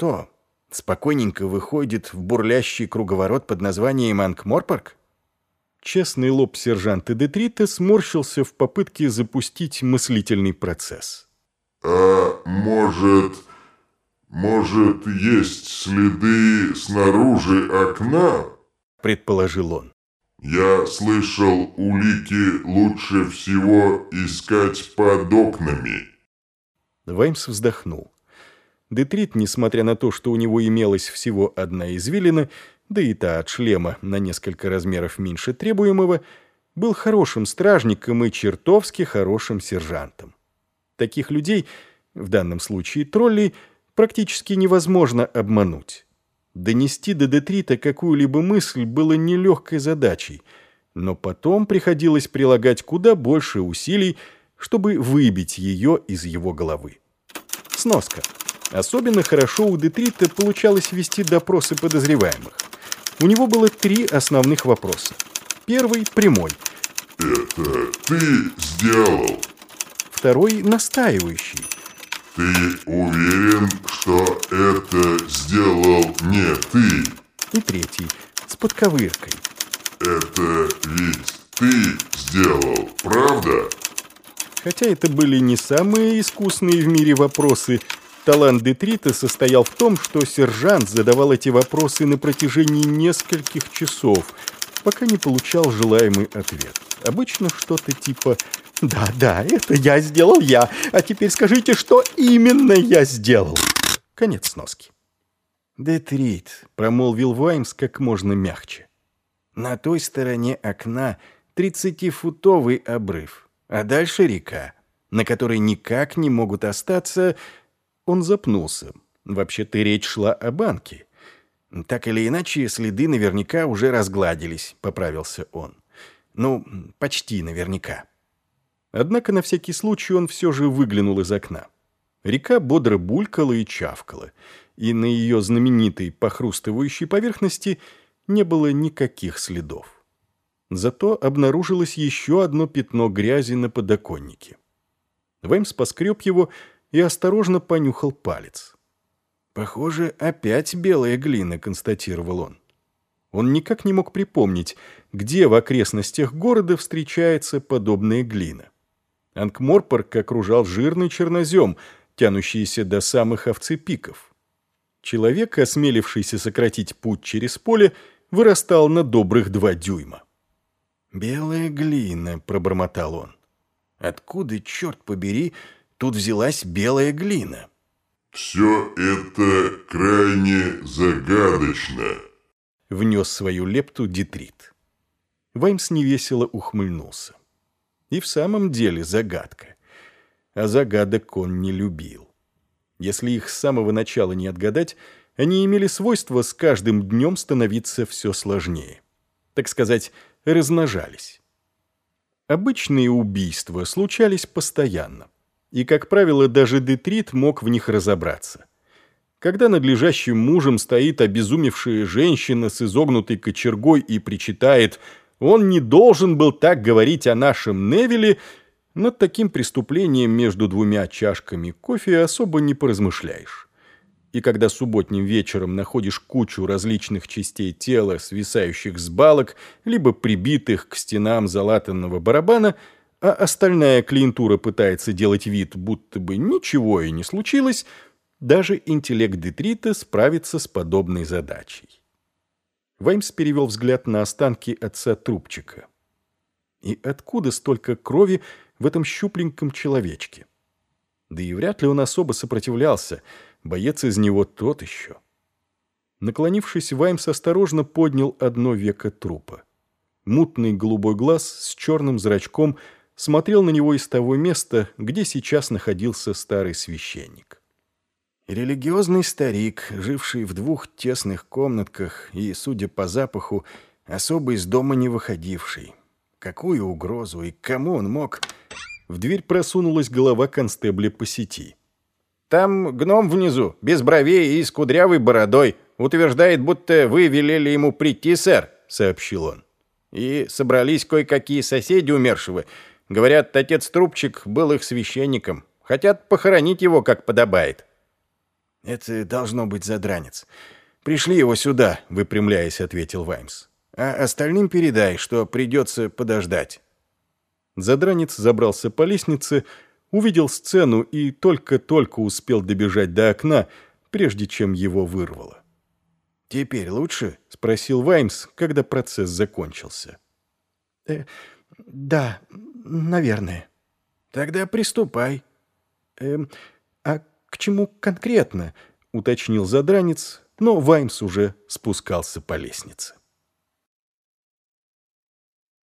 что, спокойненько выходит в бурлящий круговорот под названием Анкморпорг? Честный лоб сержанта Детрита сморщился в попытке запустить мыслительный процесс. «А может, может, есть следы снаружи окна?» — предположил он. «Я слышал, улики лучше всего искать под окнами». Ваймс вздохнул. Детрит, несмотря на то, что у него имелась всего одна извилина, да и та от шлема на несколько размеров меньше требуемого, был хорошим стражником и чертовски хорошим сержантом. Таких людей, в данном случае троллей, практически невозможно обмануть. Донести до Детрита какую-либо мысль было нелегкой задачей, но потом приходилось прилагать куда больше усилий, чтобы выбить ее из его головы. Сноска. Особенно хорошо у Детрита получалось вести допросы подозреваемых. У него было три основных вопроса. Первый – прямой. «Это ты сделал?» Второй – настаивающий. «Ты уверен, что это сделал не ты?» И третий – с подковыркой. «Это ведь ты сделал, правда?» Хотя это были не самые искусные в мире вопросы – Талант Детрита состоял в том, что сержант задавал эти вопросы на протяжении нескольких часов, пока не получал желаемый ответ. Обычно что-то типа «Да, да, это я сделал я, а теперь скажите, что именно я сделал». Конец сноски. «Детрит», — промолвил Ваймс как можно мягче. «На той стороне окна тридцатифутовый обрыв, а дальше река, на которой никак не могут остаться он запнулся. Вообще-то речь шла о банке. «Так или иначе, следы наверняка уже разгладились», — поправился он. «Ну, почти наверняка». Однако на всякий случай он все же выглянул из окна. Река бодро булькала и чавкала, и на ее знаменитой похрустывающей поверхности не было никаких следов. Зато обнаружилось еще одно пятно грязи на подоконнике. Ваймс поскреб его и осторожно понюхал палец. «Похоже, опять белая глина», — констатировал он. Он никак не мог припомнить, где в окрестностях города встречается подобная глина. Анкморпорг окружал жирный чернозем, тянущийся до самых овцепиков. Человек, осмелившийся сократить путь через поле, вырастал на добрых два дюйма. «Белая глина», — пробормотал он. «Откуда, черт побери, тут взялась белая глина. «Все это крайне загадочно», — внес свою лепту Детрит. Ваймс невесело ухмыльнулся. И в самом деле загадка. А загадок он не любил. Если их с самого начала не отгадать, они имели свойство с каждым днем становиться все сложнее. Так сказать, размножались. Обычные убийства случались постоянно и, как правило, даже Детрит мог в них разобраться. Когда над лежащим мужем стоит обезумевшая женщина с изогнутой кочергой и причитает «Он не должен был так говорить о нашем Невиле», над таким преступлением между двумя чашками кофе особо не поразмышляешь. И когда субботним вечером находишь кучу различных частей тела, свисающих с балок, либо прибитых к стенам залатанного барабана – а остальная клиентура пытается делать вид, будто бы ничего и не случилось, даже интеллект Детрита справится с подобной задачей. Ваймс перевел взгляд на останки отца трубчика. И откуда столько крови в этом щупленьком человечке? Да и вряд ли он особо сопротивлялся, боец из него тот еще. Наклонившись, Ваймс осторожно поднял одно веко трупа. Мутный голубой глаз с черным зрачком – смотрел на него из того места, где сейчас находился старый священник. Религиозный старик, живший в двух тесных комнатках и, судя по запаху, особо из дома не выходивший. Какую угрозу и кому он мог... В дверь просунулась голова констебля по сети. «Там гном внизу, без бровей и с кудрявой бородой. Утверждает, будто вы велели ему прийти, сэр», — сообщил он. «И собрались кое-какие соседи умершего, Говорят, отец Трубчик был их священником. Хотят похоронить его, как подобает. Это должно быть задранец. Пришли его сюда, выпрямляясь, ответил Ваймс. А остальным передай, что придется подождать. Задранец забрался по лестнице, увидел сцену и только-только успел добежать до окна, прежде чем его вырвало. «Теперь лучше?» — спросил Ваймс, когда процесс закончился. «Э, «Да, наверное». «Тогда приступай». «Э, а к чему конкретно?» — уточнил задранец, но Ваймс уже спускался по лестнице.